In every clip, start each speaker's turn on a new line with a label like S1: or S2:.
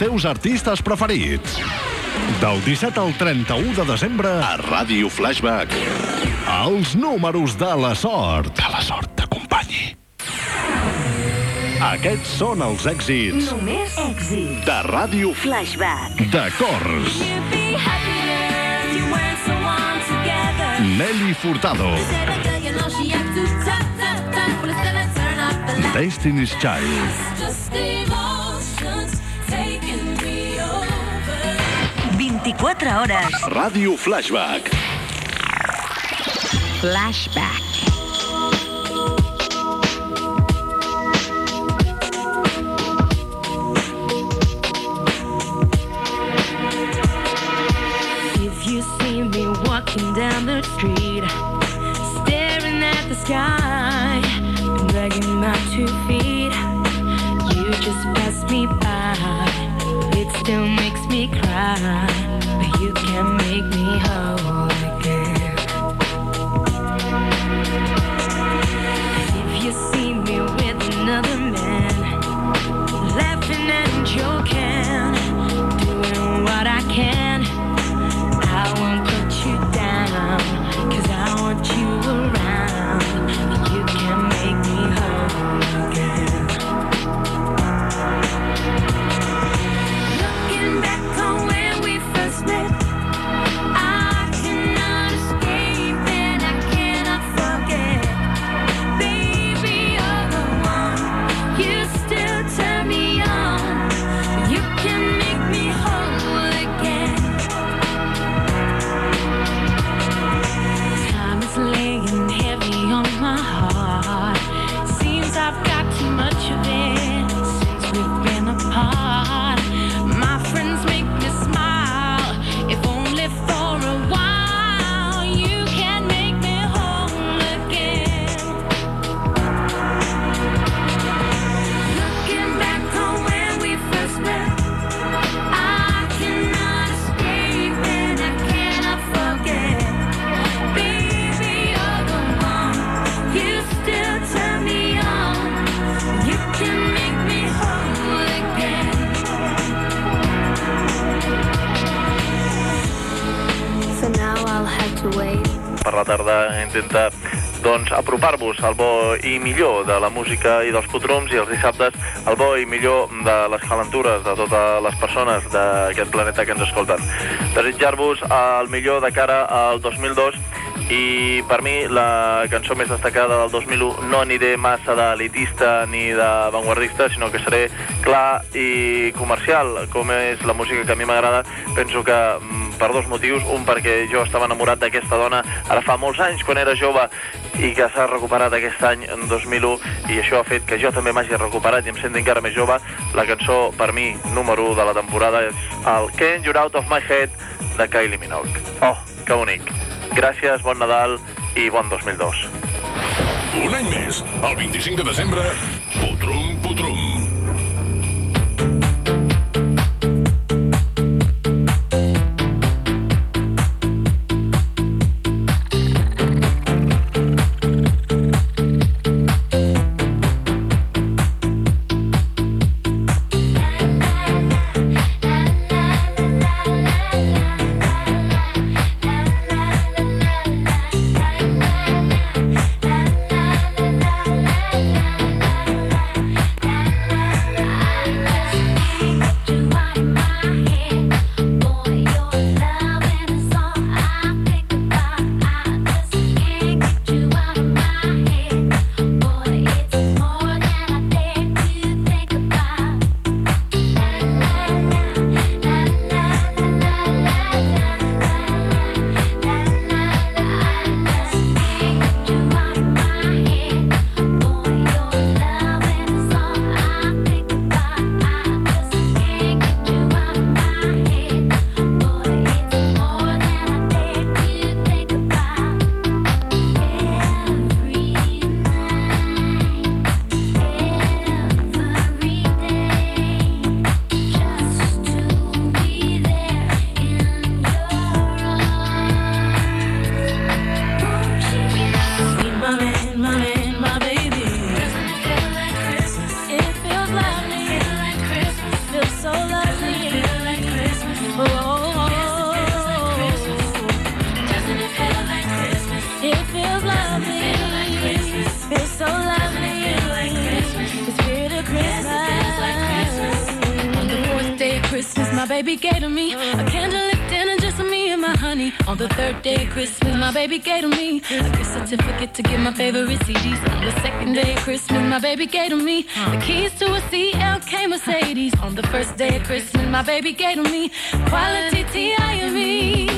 S1: teus artistes preferits. Del 17 al 31 de desembre a Ràdio Flashback. Els números de la sort. Que la sort t'acompanyi. Aquests són els èxits
S2: Només èxit.
S1: de Ràdio
S2: Flashback.
S1: de Cors. Nelly Furtado. Destiny's Child.
S2: 24 hores.
S1: Ràdio Flashback.
S2: Flashback.
S3: If you see me walking down the street, staring at the sky, dragging my two feet, you just pass me by. Still makes me cry, but you can make me whole again. If you see me with another man, laughing and joking,
S4: la tarda intenta doncs, apropar-vos al bo i millor de la música i dels putrums i els dissabtes al bo i millor de les calentures de totes les persones d'aquest planeta que ens escolten. Desitjar-vos el millor de cara al 2002 i per mi la cançó més destacada del 2001 no aniré massa d'elitista ni d'avantguardista, sinó que seré clar i comercial, com és la música que a mi m'agrada. Penso que mm, per dos motius. Un, perquè jo estava enamorat d'aquesta dona ara fa molts anys, quan era jove, i que s'ha recuperat aquest any, en 2001, i això ha fet que jo també m'hagi recuperat i em senti encara més jove. La cançó, per mi, número 1 de la temporada és el Can't You're Out of My Head de Kylie Minogue. Oh, que bonic. Gràcies, bon Nadal i bon 2002.
S5: Un any més, el 25 de desembre, Putrum Putrum.
S6: My baby gave to me a gift certificate to get my favorite CDs. On the second day of Christmas, my baby gave to me the keys to a CLK Mercedes. On the first day of Christmas, my baby gave to me quality T.I.M.E.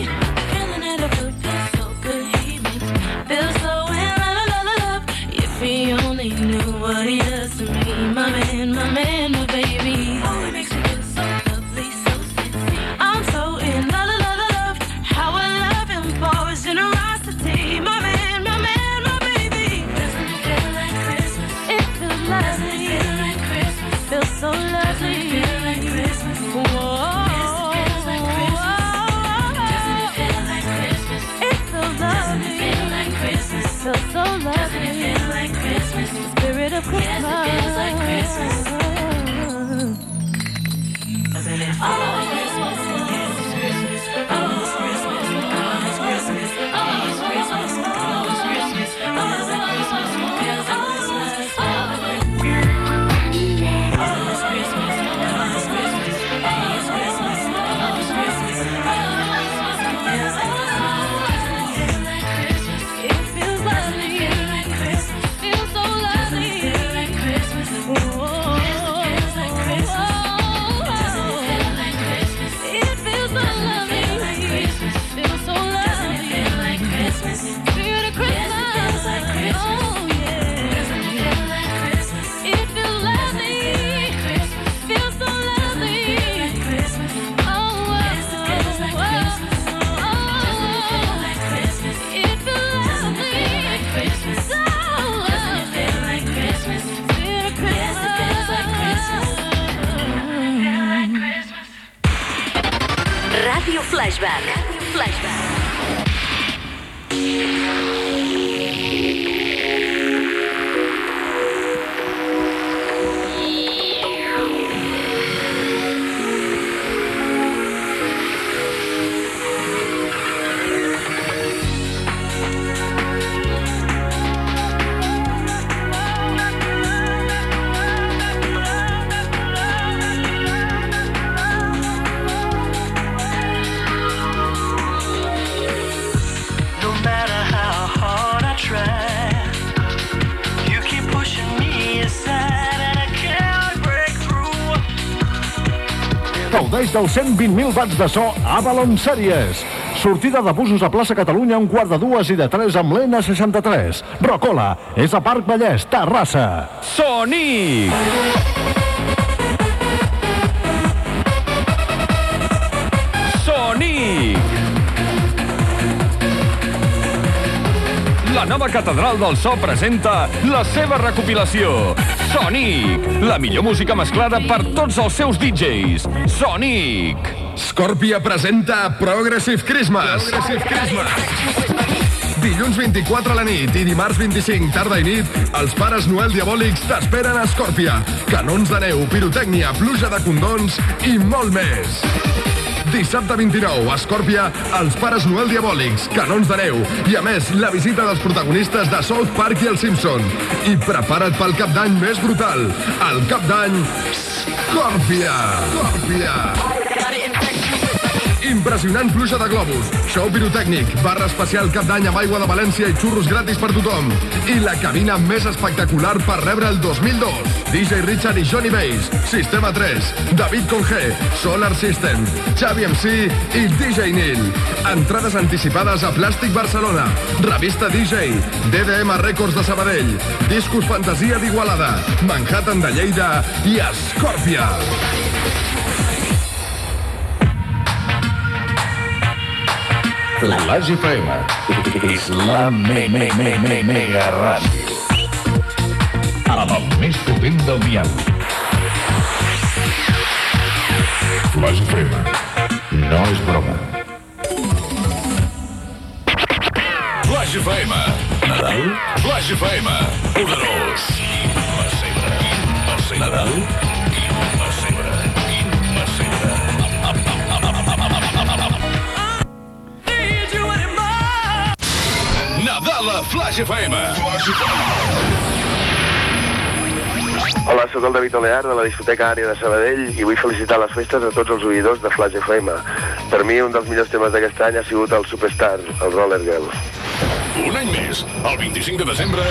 S7: Dels 120.000 watts de so Avalon Series. Sortida de busos a plaça Catalunya un quart de dues i de tres amb l'N63. Rocola, és a Parc Vallès, Terrassa.
S8: Sonic! Sonic! La nova Catedral del So presenta la seva recopilació. Sonic! La millor música mesclada per tots els seus DJs. Sonic!
S5: Scorpia presenta Progressive Christmas. Progressive Christmas. Dilluns 24 a la nit i dimarts 25 tarda i nit, els pares Noel Diabòlics t'esperen a Scorpia. Canons de neu, pirotècnia, pluja de condons i molt més. Dissabte 29, a Escòrpia, els pares Noel Diabòlics, canons de neu i, a més, la visita dels protagonistes de South Park i els Simpson. I prepara't pel cap d'any més brutal. El cap d'any, Escòrpia! Escòrpia! Impressionant pluja de globus, show pirotècnic, barra especial cap d'any amb aigua de València i xurros gratis per tothom. I la cabina més espectacular per rebre el 2002. DJ Richard i Johnny Bass, Sistema 3, David Conge, Solar System, Xavi MC i DJ Nil. Entrades anticipades a Plàstic Barcelona, Revista DJ, DDM Records de Sabadell, Discos Fantasia d'Igualada, Manhattan de Lleida i Escòrpia.
S7: Flash FM és la me, me, me, me, mega ràdio. Amb el més potent del dial. Flash FM. No és broma.
S5: Flash FM. Nadal? Flash FM. Poderós. Pessebre. Nadal? Flash FM. Flash FM.
S9: Hola, sóc el David Olear de la discoteca Àrea de Sabadell i vull felicitar les festes a tots els oïdors de Flash FM. Per mi, un dels millors temes d'aquest any ha sigut el Superstar, el Roller Girl.
S10: Un any més, el 25 de desembre,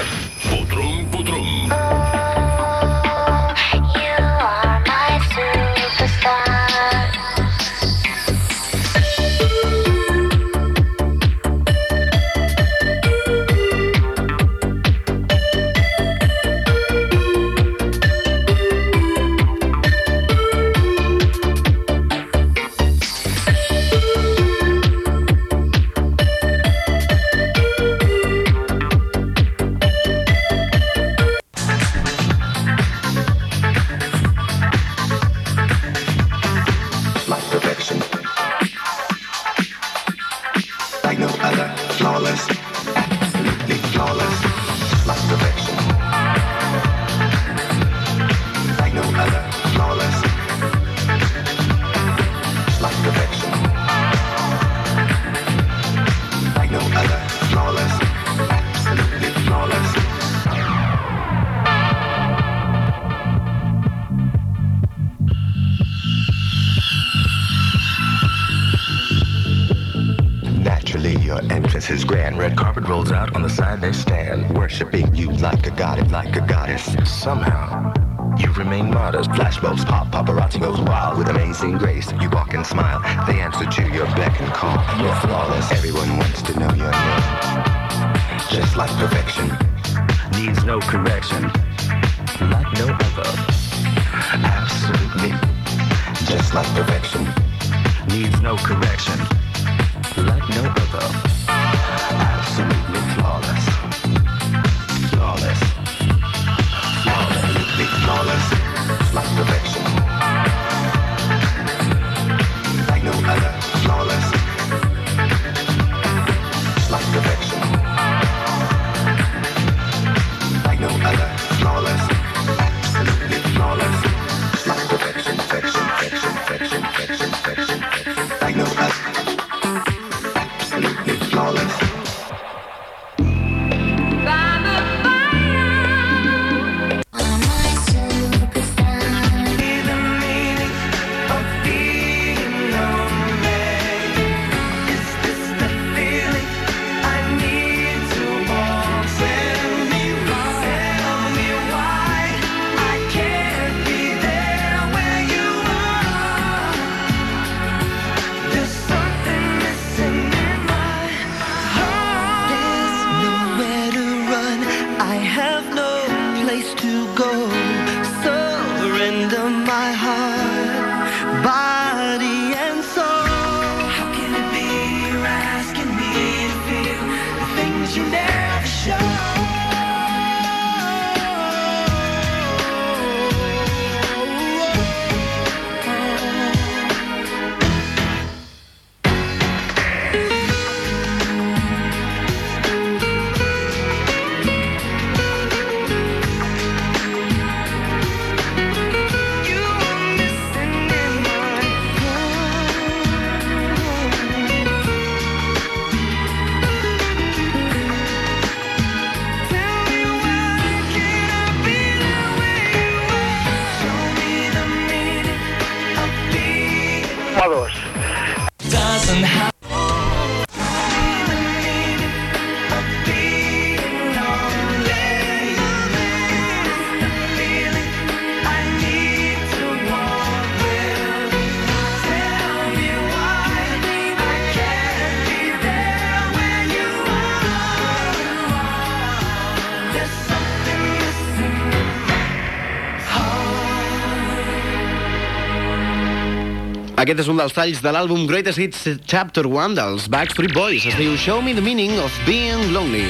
S3: Aquest és un dels talls de l'àlbum Greatest Hits Chapter 1 dels Backstreet Boys. Es diu Show Me the Meaning of Being Lonely.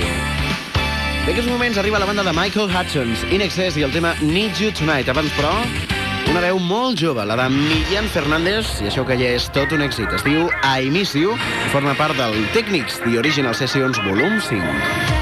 S3: D'aquests moments arriba la banda de Michael Hutchins, In Excess i el tema Need You Tonight. Abans, però, una veu molt jove, la de Millán Fernández, i això que ja és tot un èxit. Es diu I Miss You, forma part del Technics, The Original Sessions Volum 5.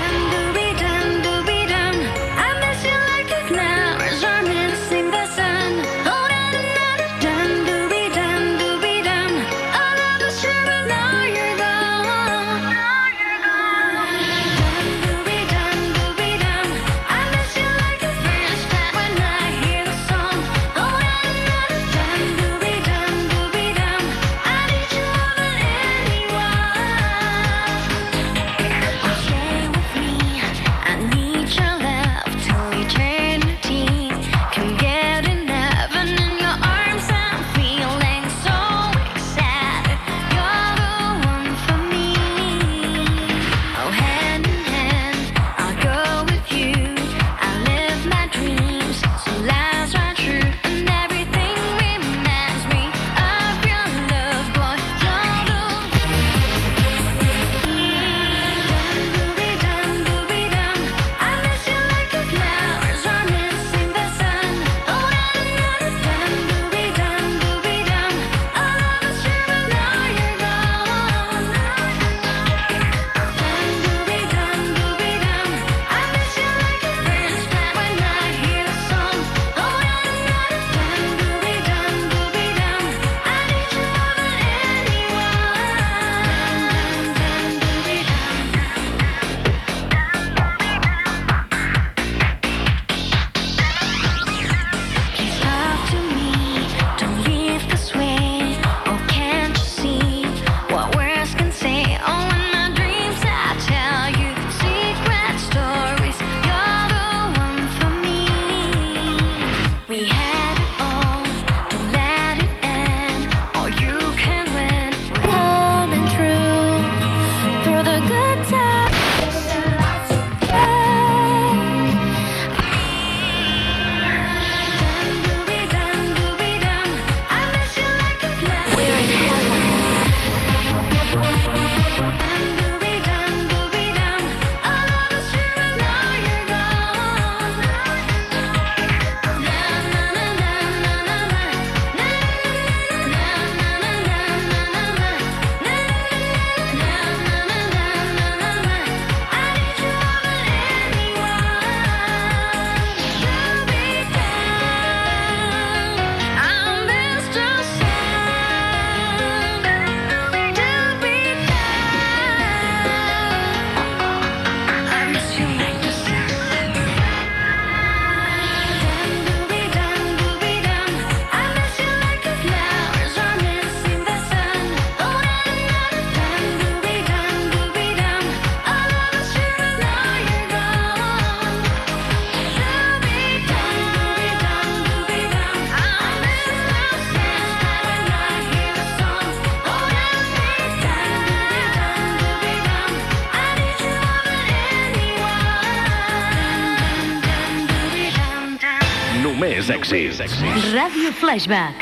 S1: èxits.
S2: Ràdio Flashback.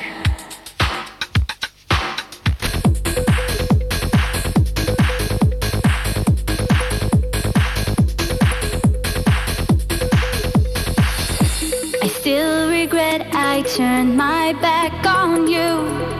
S3: I still regret I turned my back on you.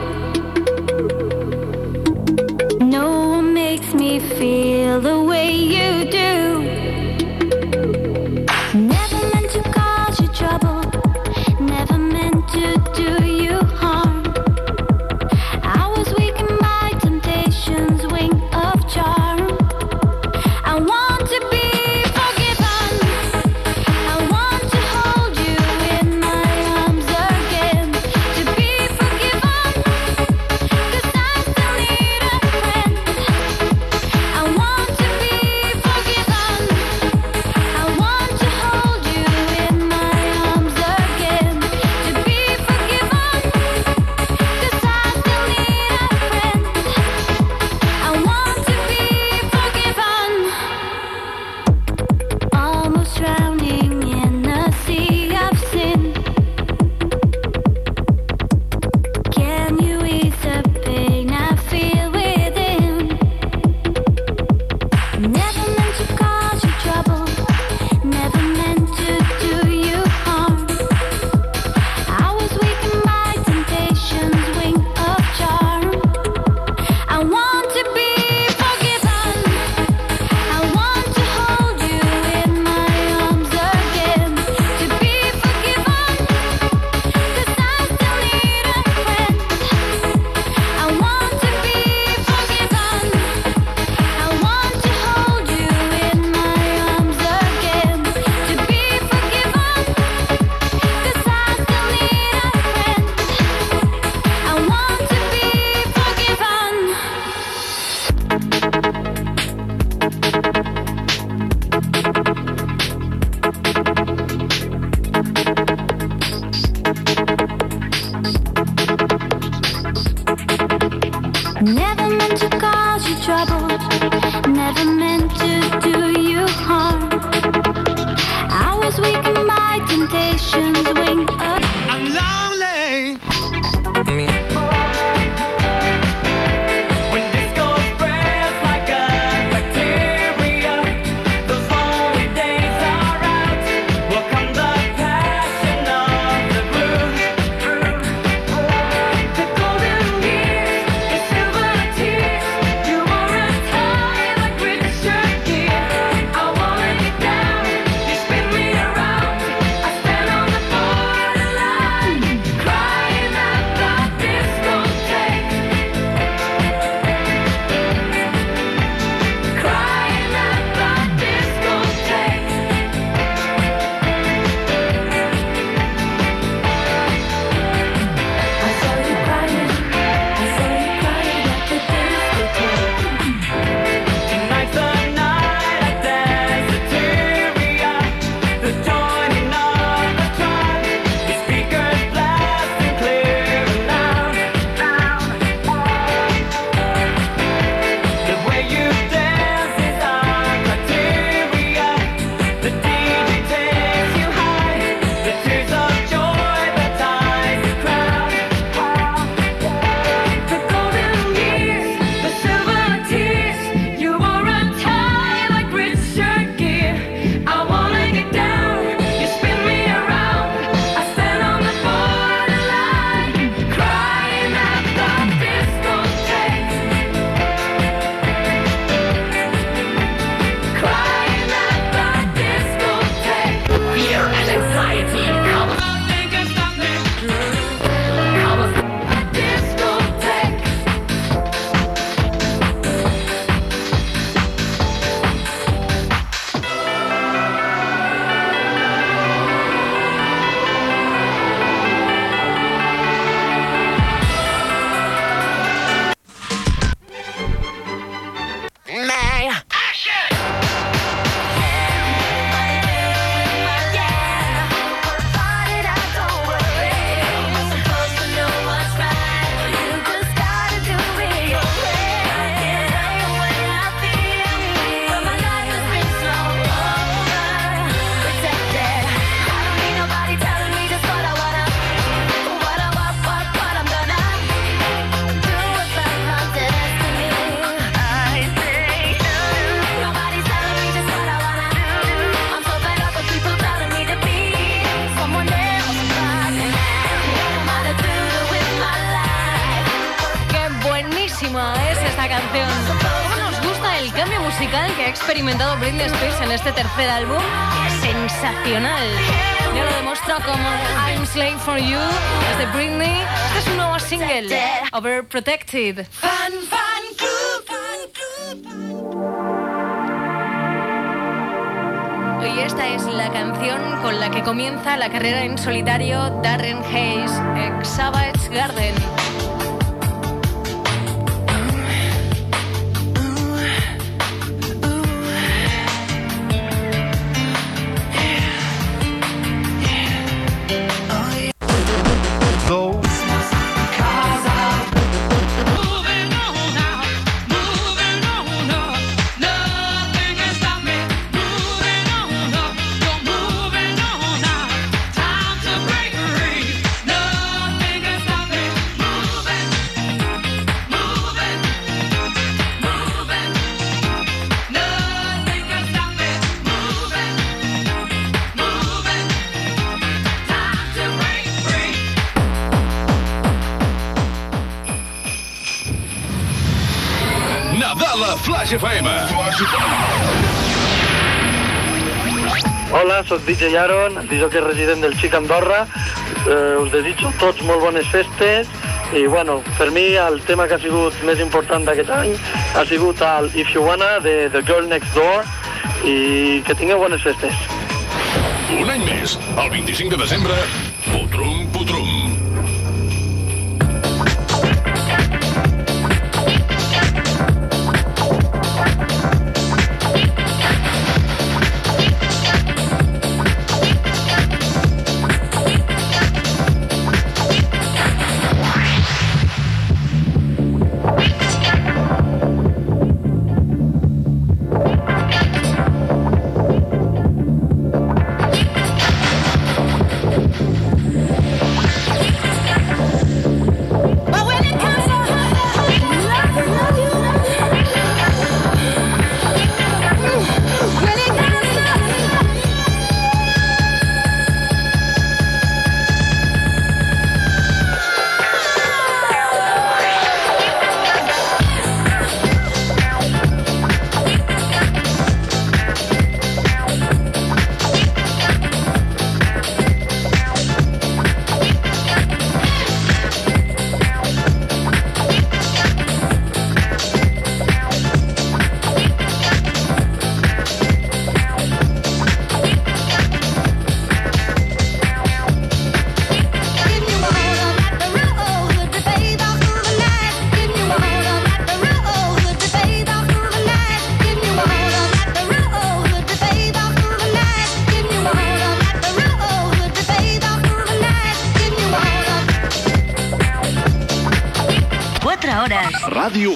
S11: Musical que ha experimentado Britney Spears en este tercer álbum? Sensacional. Ya lo demuestra como I'm Slave for You, es de Britney. Este es un nuevo single, Overprotected. Y esta es la canción con la que comienza la carrera en solitario Darren Hayes, ex Savage Garden.
S12: DJ Aaron, DJ resident del Xic Andorra. Eh, us desitjo tots molt bones festes i, bueno, per mi el tema que ha sigut més important d'aquest any ha sigut el If You Wanna de The Girl Next Door i que tingueu bones festes.
S1: Un any més, el 25 de desembre, Putrum Putrum.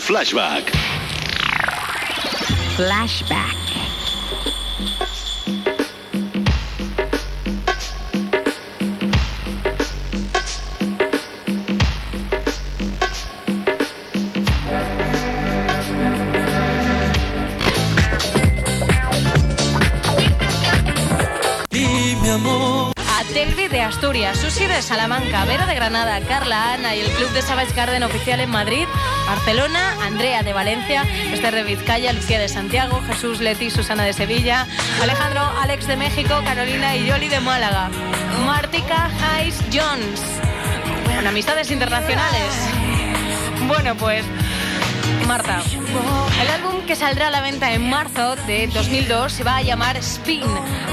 S1: Flashback.
S2: Flashback.
S11: Asturias, Susi de Salamanca, Vero de Granada, Carla Ana y el Club de Savage Garden oficial en Madrid, Barcelona, Andrea de Valencia, Esther de Vizcaya, Lucía de Santiago, Jesús Leti, Susana de Sevilla, Alejandro, Alex de México, Carolina y Yoli de Málaga, Martica Hayes Jones, con amistades internacionales. Bueno, pues Marta, el álbum que saldrá a la venta en marzo de 2002 se va a llamar Spin.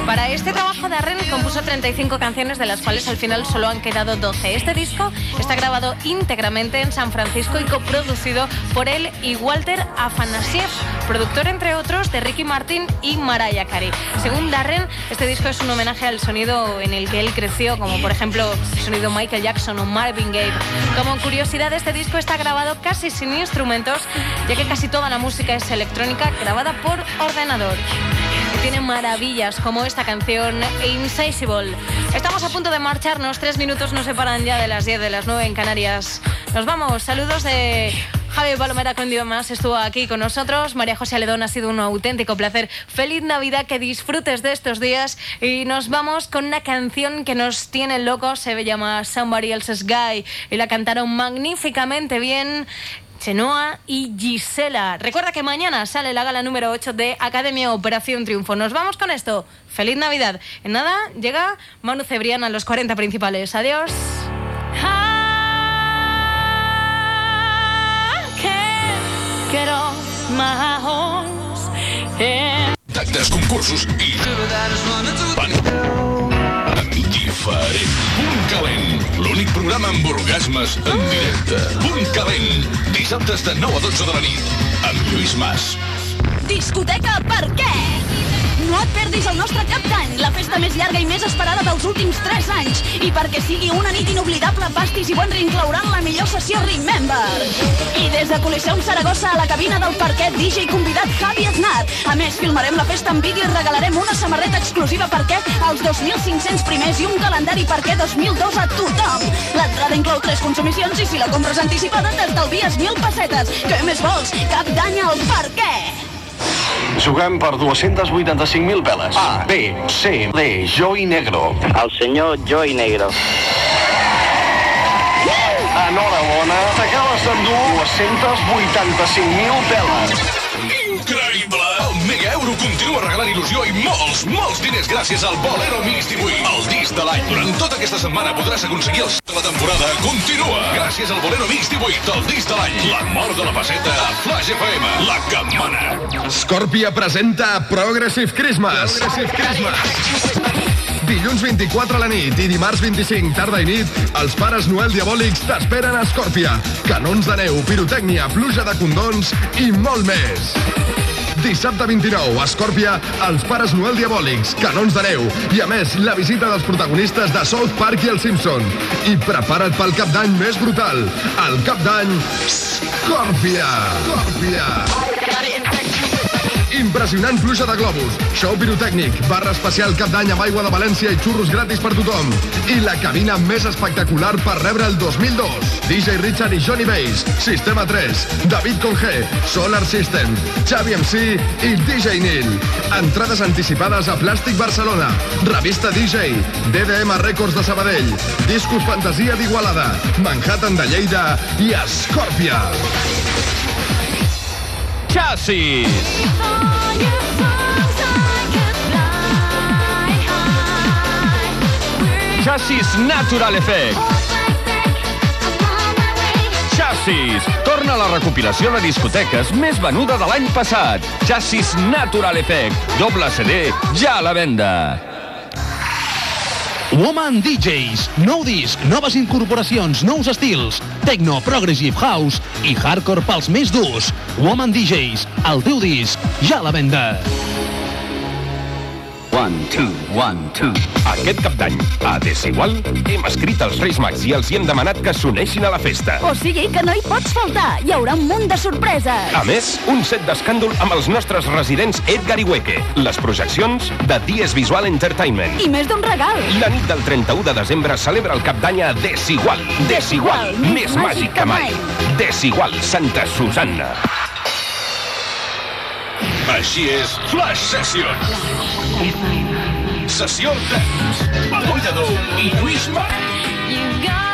S11: Para este trabajo, Darren compuso 35 canciones, de las cuales al final solo han quedado 12. Este disco está grabado íntegramente en San Francisco y coproducido por él y Walter Afanasiev, productor entre otros de Ricky Martin y Mariah Carey. Según Darren, este disco es un homenaje al sonido en el que él creció, como por ejemplo el sonido Michael Jackson o Marvin Gaye. Como curiosidad, este disco está grabado casi sin instrumentos, ya que casi toda la música es electrónica grabada por ordenador. Y tiene maravillas como esta canción Insatiable. Estamos a punto de marcharnos, tres minutos nos separan ya de las 10 de las 9 en Canarias. Nos vamos, saludos de Javi Palomera con Dios más estuvo aquí con nosotros. María José Aledón ha sido un auténtico placer. Feliz Navidad, que disfrutes de estos días. Y nos vamos con una canción que nos tiene locos. Se llama Somebody Else's Guy y la cantaron magníficamente bien Chenoa y Gisela. Recuerda que mañana sale la gala número 8 de Academia Operación Triunfo. Nos vamos con esto. Feliz Navidad. En nada llega Manu Cebrián a los 40 principales. Adiós.
S13: Tactes, concursos i... programa amb orgasmes en directe. Punt calent. Dissabtes de 9 a 12 de la nit. Amb Lluís Mas.
S14: Discoteca per què? No et perdis el nostre cap d'any, la festa més llarga i més esperada dels últims 3 anys. I perquè sigui una nit inoblidable, pastis i bon reinclouran la millor sessió Remember. I des de Coliseum Saragossa a la cabina del parquet, DJ convidat Javi Aznar. A més, filmarem la festa en vídeo i regalarem una samarreta exclusiva parquet als 2.500 primers i un calendari parquet 2002 a tothom. L'entrada inclou 3 consumicions i si la compres anticipada t'estalvies 1.000 pessetes. Què més vols? Cap d'any al parquet!
S15: Juguem per 285.000 veles. A, B, C, D, Joy Negro.
S16: El senyor Joy Negro.
S15: Enhorabona, t'acabes d'endur 285.000 veles.
S13: Increïble! Euro continua regalant il·lusió i molts, molts diners gràcies al Bolero Mix 18, el disc de l'any. Durant tota aquesta setmana podràs aconseguir el de la temporada. Continua! Gràcies al Bolero Mix 18, el disc de l'any. La mort de la peseta a Flash FM, la que mana.
S5: Scorpia presenta Progressive Christmas. Progressive Christmas. Dilluns 24 a la nit i dimarts 25 tarda i nit, els pares Noel Diabòlics t'esperen a Escòrpia. Canons de neu, pirotècnia, pluja de condons i molt més. Dissabte 29, a Escòrpia, els pares Noel Diabòlics, canons de neu i, a més, la visita dels protagonistes de South Park i el Simpson. I prepara't pel cap d'any més brutal. El cap d'any, Scorpia. Scorpia. Impressionant pluja de globus, show pirotècnic, barra especial cap d'any amb aigua de València i xurros gratis per tothom. I la cabina més espectacular per rebre el 2002. DJ Richard i Johnny Bass, Sistema 3, David Conge, Solar System, Xavi MC i DJ Nil. Entrades anticipades a Plàstic Barcelona, Revista DJ, DDM Records de Sabadell, Discos Fantasia d'Igualada, Manhattan de Lleida i Escòrpia.
S8: Chassis. Chassis Natural Effect. Chassis. Torna a la recopilació de discoteques més venuda de l'any passat. Chassis Natural Effect. Doble CD, ja a la venda.
S17: Woman DJs, nou disc, noves incorporacions, nous estils, techno, progressive house i hardcore pels més durs. Woman DJs, el teu disc, ja a la venda.
S18: One, two, one, two.
S19: Aquest cap d'any, a Desigual, hem escrit als Reis Mags i els hi hem demanat que s'uneixin a la festa.
S14: O sigui que no hi pots faltar. Hi haurà un munt de sorpreses.
S19: A més, un set d'escàndol amb els nostres residents Edgar i Weke. Les projeccions de Dies Visual Entertainment.
S14: I més d'un regal.
S19: La nit del 31 de desembre celebra el cap d'any a Desigual. Desigual, més màgic que mai. Desigual, Santa Susanna.
S13: Així és Flash Sessions. Sessió. Eloi Lledó i Lluís Marc.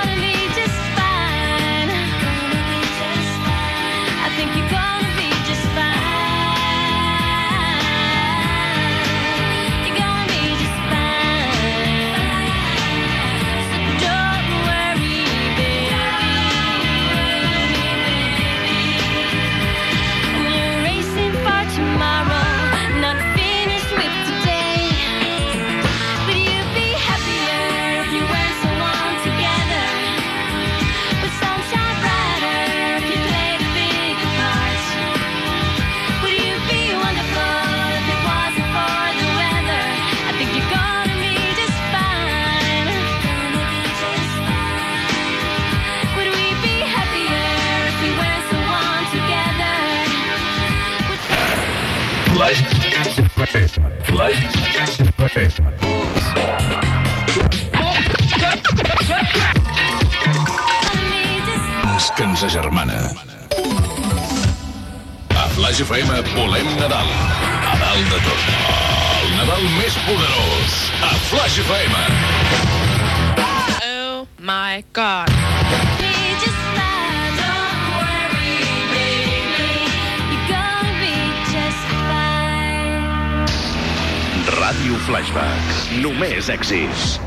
S1: Només èxits.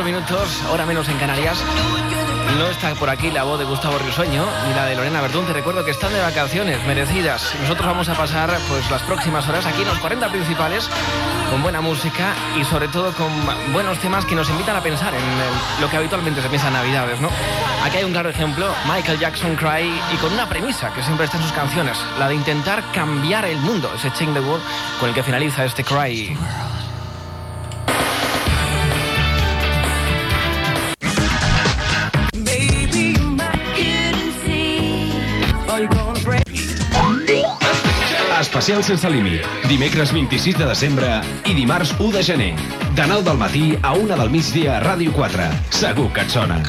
S20: 4 minutos, hora menos en Canarias. No está por aquí la voz de Gustavo Risueño ni la de Lorena Verdún. Te recuerdo que están de vacaciones merecidas. Nosotros vamos a pasar pues las próximas horas aquí en los 40 principales con buena música y sobre todo con buenos temas que nos invitan a pensar en eh, lo que habitualmente se piensa en Navidades, ¿no? Aquí hay un claro ejemplo, Michael Jackson Cry y con una premisa que siempre está en sus canciones, la de intentar cambiar el mundo, ese Change the World con el que finaliza este Cry.
S19: Especial sense límit. Dimecres 26 de desembre i dimarts 1 de gener. De 9 del matí a 1 del migdia a Ràdio 4. Segur que et sona.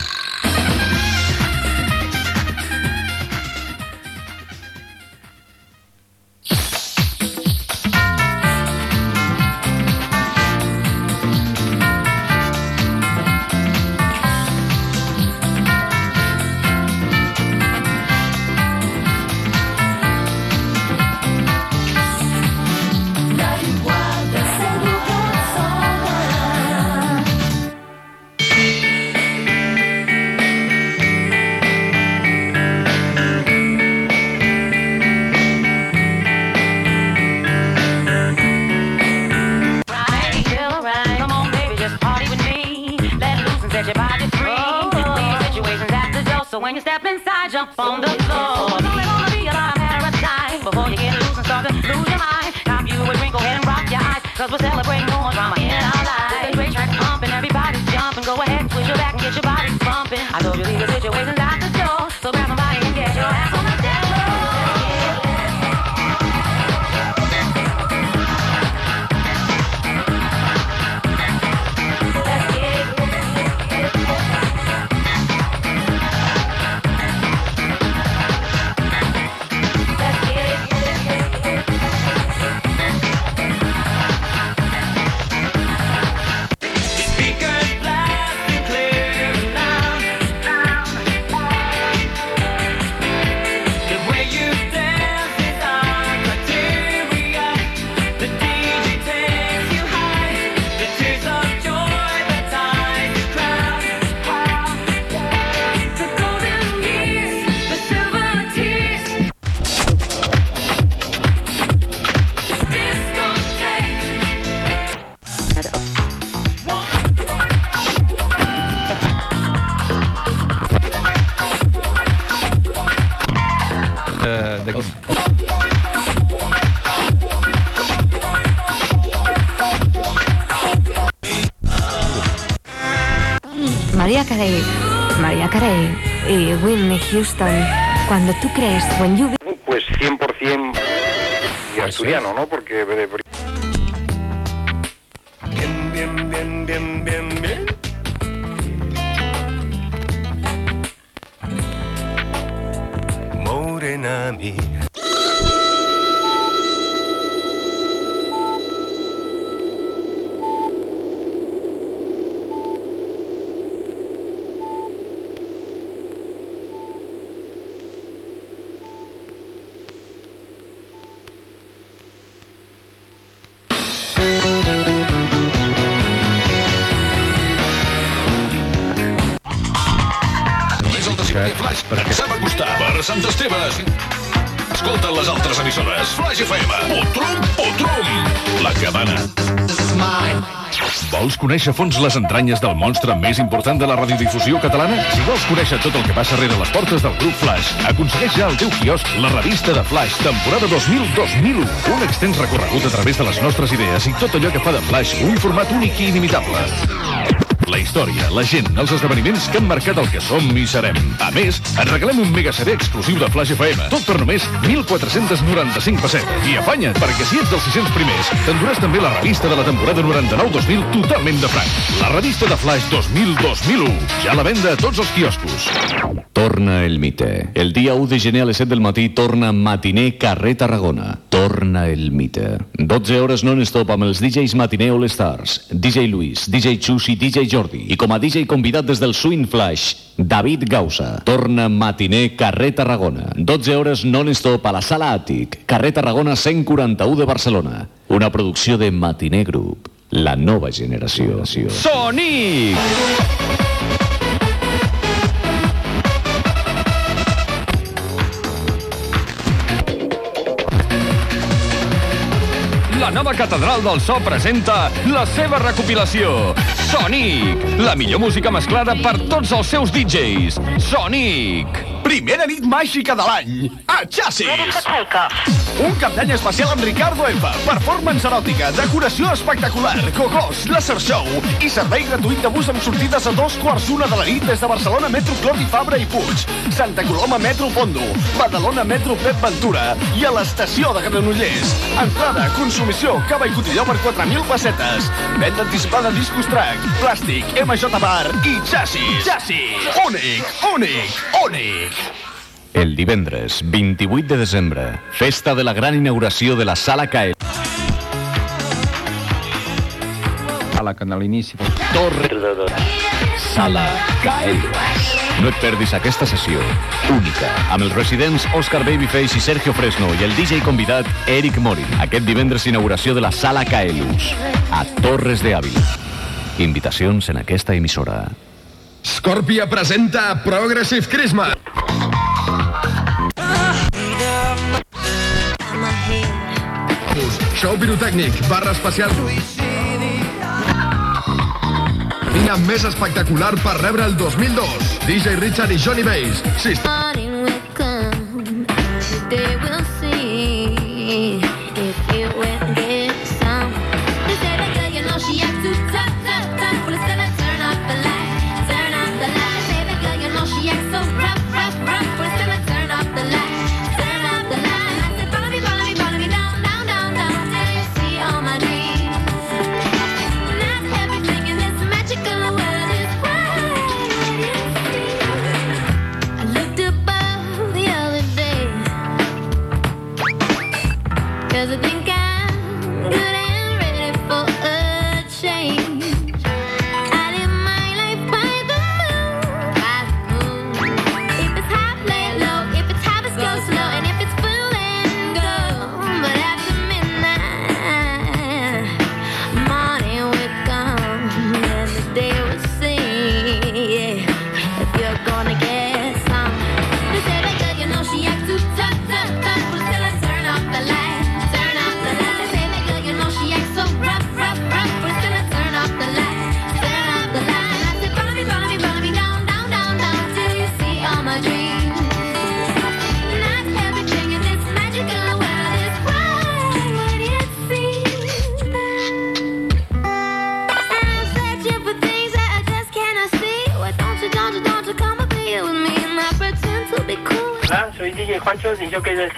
S20: Eh,
S21: María Carey, María Carey y Whitney Houston. Cuando tú crees, when you
S22: Pues 100% y
S13: asturiano, ¿no? Porque...
S23: conèixer a fons les entranyes del monstre més important de la radiodifusió catalana? Si vols conèixer tot el que passa rere les portes del grup Flash, aconsegueix ja al teu quiosc la revista de Flash, temporada 2000-2001. Un extens recorregut a través de les nostres idees i tot allò que fa de Flash un format únic i inimitable. La història, la gent, els esdeveniments que han marcat el que som i serem. A més, et regalem un mega CD exclusiu de Flash FM, tot per només 1.495 pessetes. I afanya't, perquè si ets dels 600 primers, t'enduràs també la revista de la temporada 99-2000 totalment de franc. La revista de Flash 2000-2001. Ja la venda a tots els quioscos.
S24: Torna el mite. El dia 1 de gener a les 7 del matí torna Matiner Carrer Tarragona. Torna el mite. 12 hores non-stop amb els DJs Matiner All Stars, DJ Luis, DJ Chus i DJ Jordi. I com a DJ convidat des del Swing Flash, David Gausa. Torna Matiner Carrer Tarragona. 12 hores non-stop a la Sala Àtic, Carrer Tarragona 141 de Barcelona. Una producció de Matiner Group. La nova generació.
S8: Sonic! La nova catedral del so presenta la seva recopilació. Sonic, la millor música mesclada per tots els seus DJs. Sonic.
S25: Primera nit màgica de l'any, a Chassis. Un cap d'any especial amb Ricardo F. Performance eròtica, decoració espectacular, cocós, laser show i servei gratuït de bus amb sortides a dos quarts una de la nit des de Barcelona Metro Clot i Fabra i Puig, Santa Coloma Metro Fondo, Badalona Metro Pep Ventura i a l'estació de Granollers. Entrada, consumició, cava i cotilló per 4.000 pessetes. Venda anticipada discos track, plàstic, MJ Bar i Chassis. Chassis. Únic, únic, únic.
S24: El divendres 28 de desembre, festa de la gran inauguració de la Sala Cael.
S26: Sala que a l'inici...
S24: Torre Sala Cael. No et perdis aquesta sessió única amb els residents Oscar Babyface i Sergio Fresno i el DJ convidat Eric Mori. Aquest divendres inauguració de la Sala Caelus a Torres de Ávila. Invitacions en aquesta emissora.
S3: Scorpia presenta Progressive Christmas. Show pirotècnic, barra especial. Vine més espectacular per rebre el 2002. DJ Richard i Johnny Bass. Sí,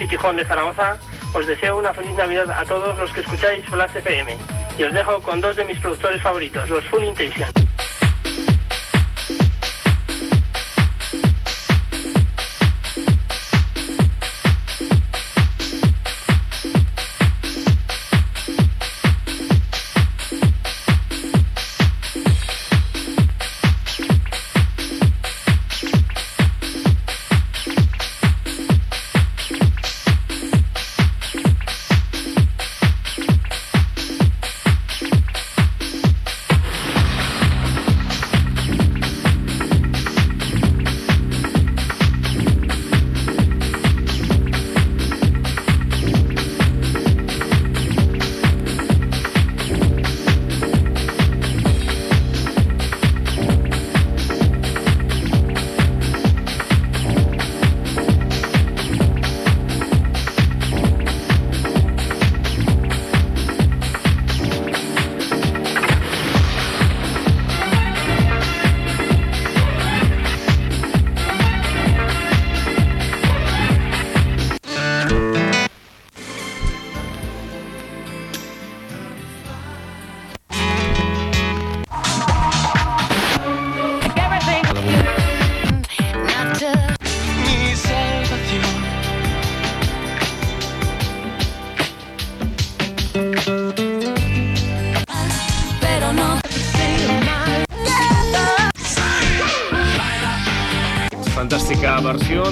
S27: City Hall de Zaragoza os deseo una feliz Navidad a todos los que escucháis Flash FM. Y os dejo con dos de mis productores favoritos, los Full Intention.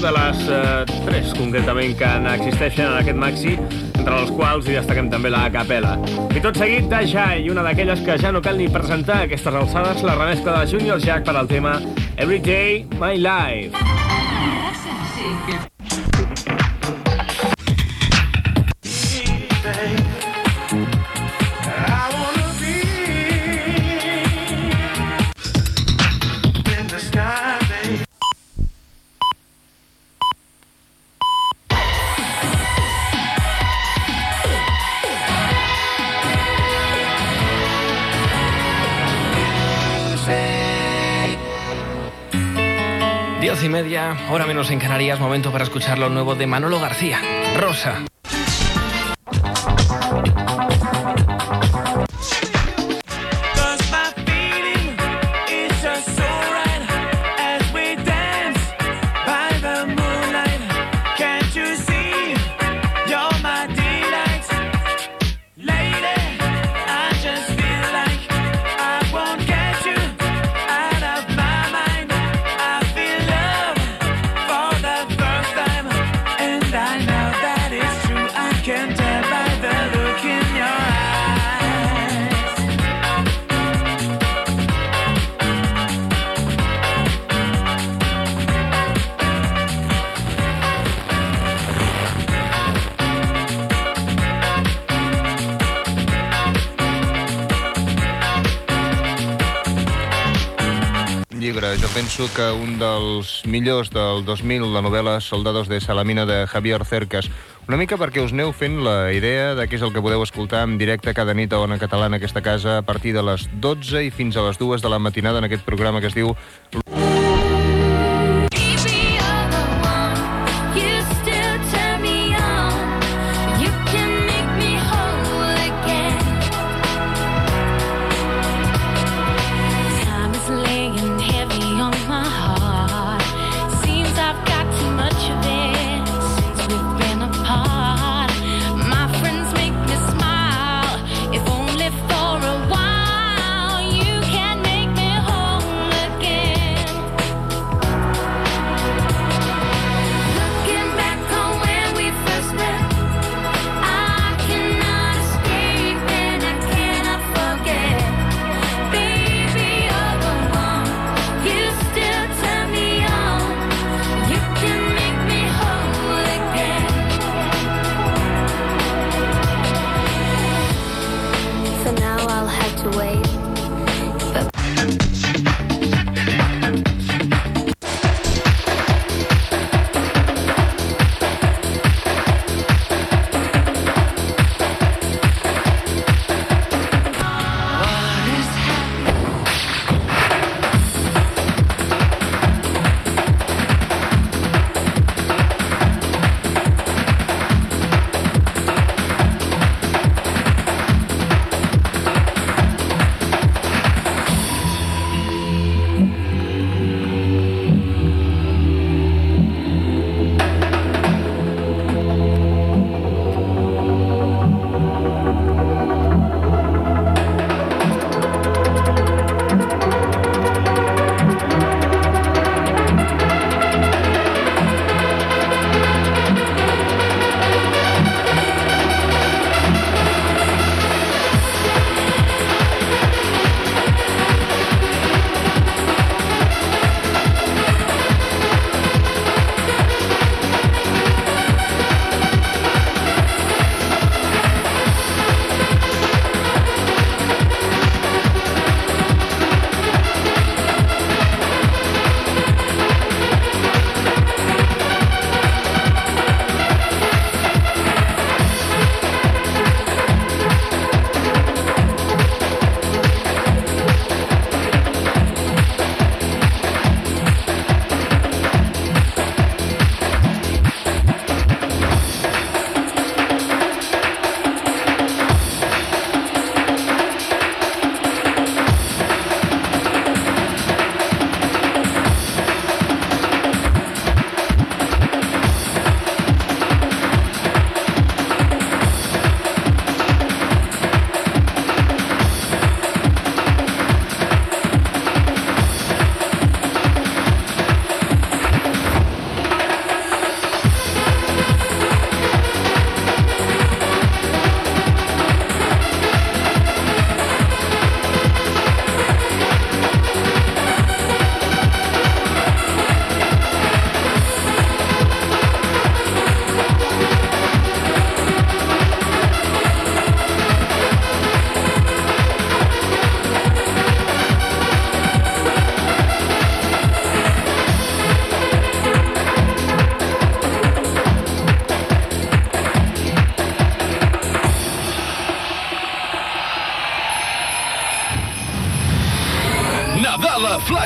S28: De les eh, tres, concretament, que n'existeixen en aquest maxi, entre les quals hi destaquem també la capella. I tot seguit, de Jai, una d'aquelles que ja no cal ni presentar aquestes alçades, la remescla de Junior Jack per al tema Every Day, My Life.
S29: Media, hora menos en Canarias, momento para escuchar lo nuevo de Manolo García. Rosa.
S3: Penso que un dels millors del 2000, la novel·la Soldados de Salamina de Javier Cercas. Una mica perquè us aneu fent la idea de què és el que podeu escoltar en directe cada nit a Ona Catalana, aquesta casa, a partir de les 12 i fins a les 2 de la matinada en aquest programa que es diu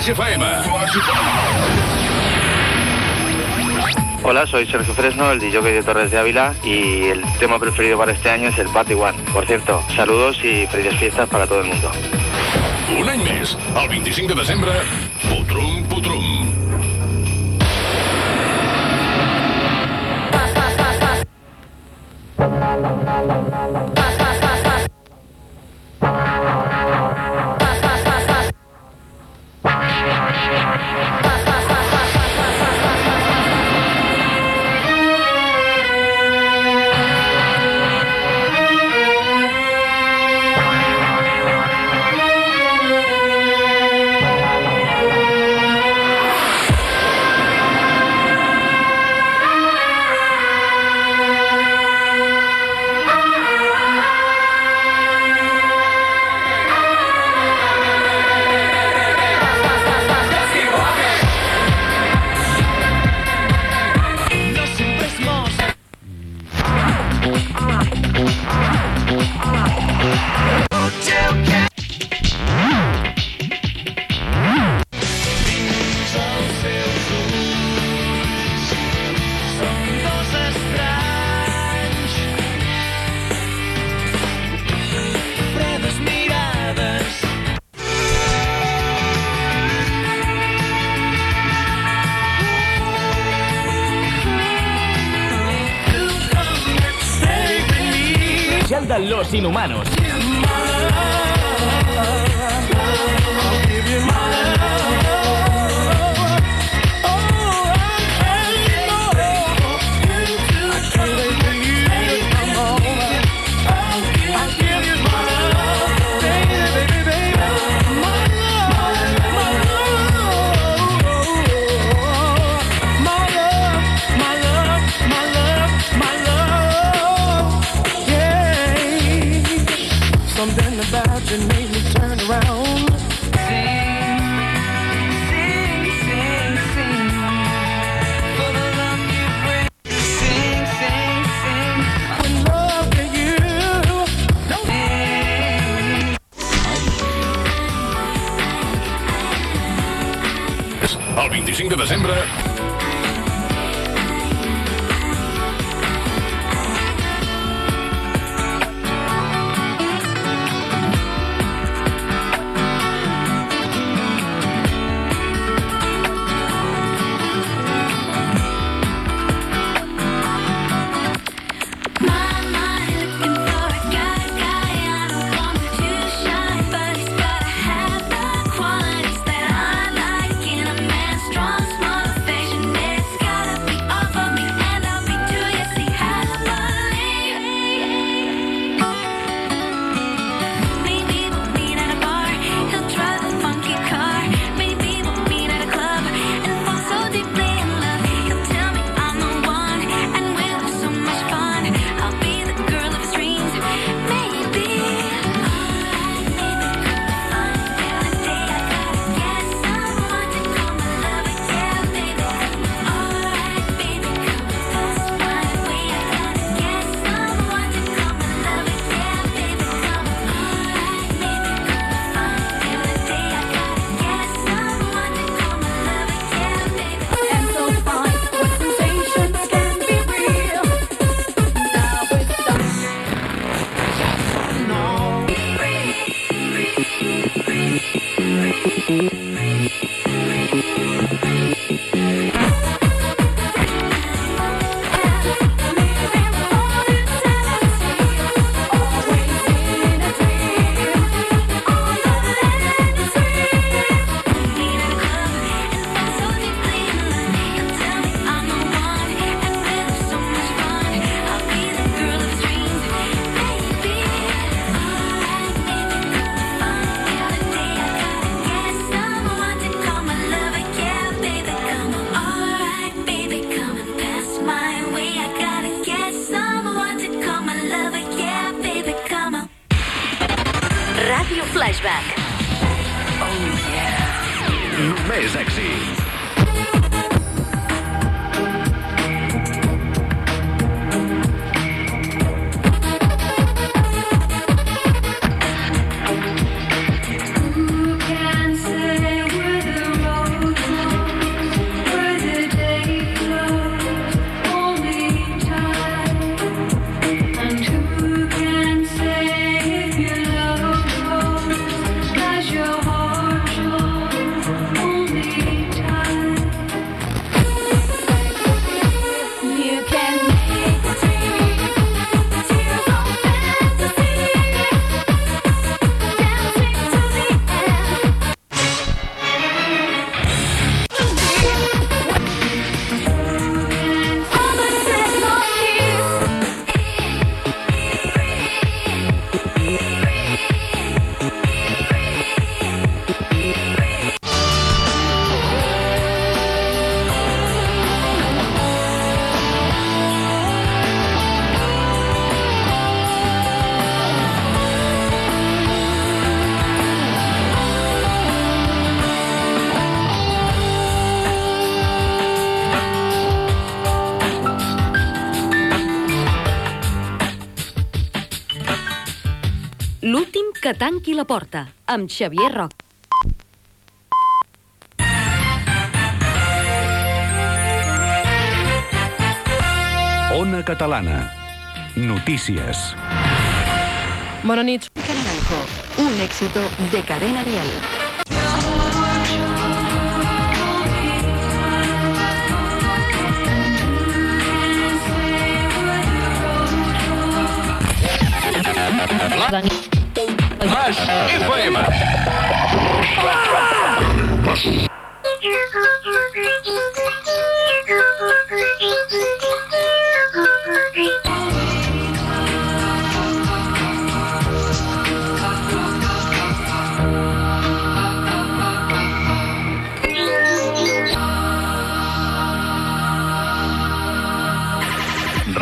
S3: Flash FM.
S30: Hola, soy Sergio Fresno, el DJ de Torres de Ávila y el tema preferido para este año es el Party One. Por cierto, saludos y felices fiestas para todo el mundo.
S3: Un any més, el 25 de desembre, Putrum Putrum.
S29: No
S3: El 25 de desembre,
S2: Que tanqui la porta, amb Xavier Roc.
S7: Ona Catalana. Notícies.
S31: Bona nit.
S21: Naranjo, un éxito de cadena real.
S8: Flash FM.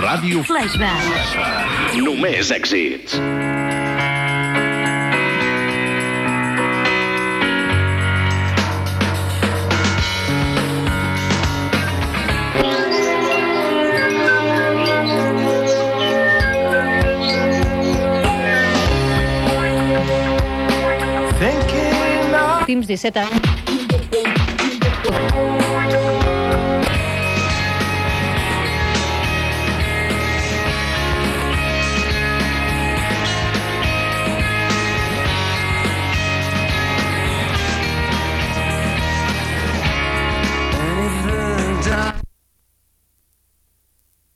S7: Ràdio
S2: Flashback.
S7: Només èxits.
S31: Últims 17 anys.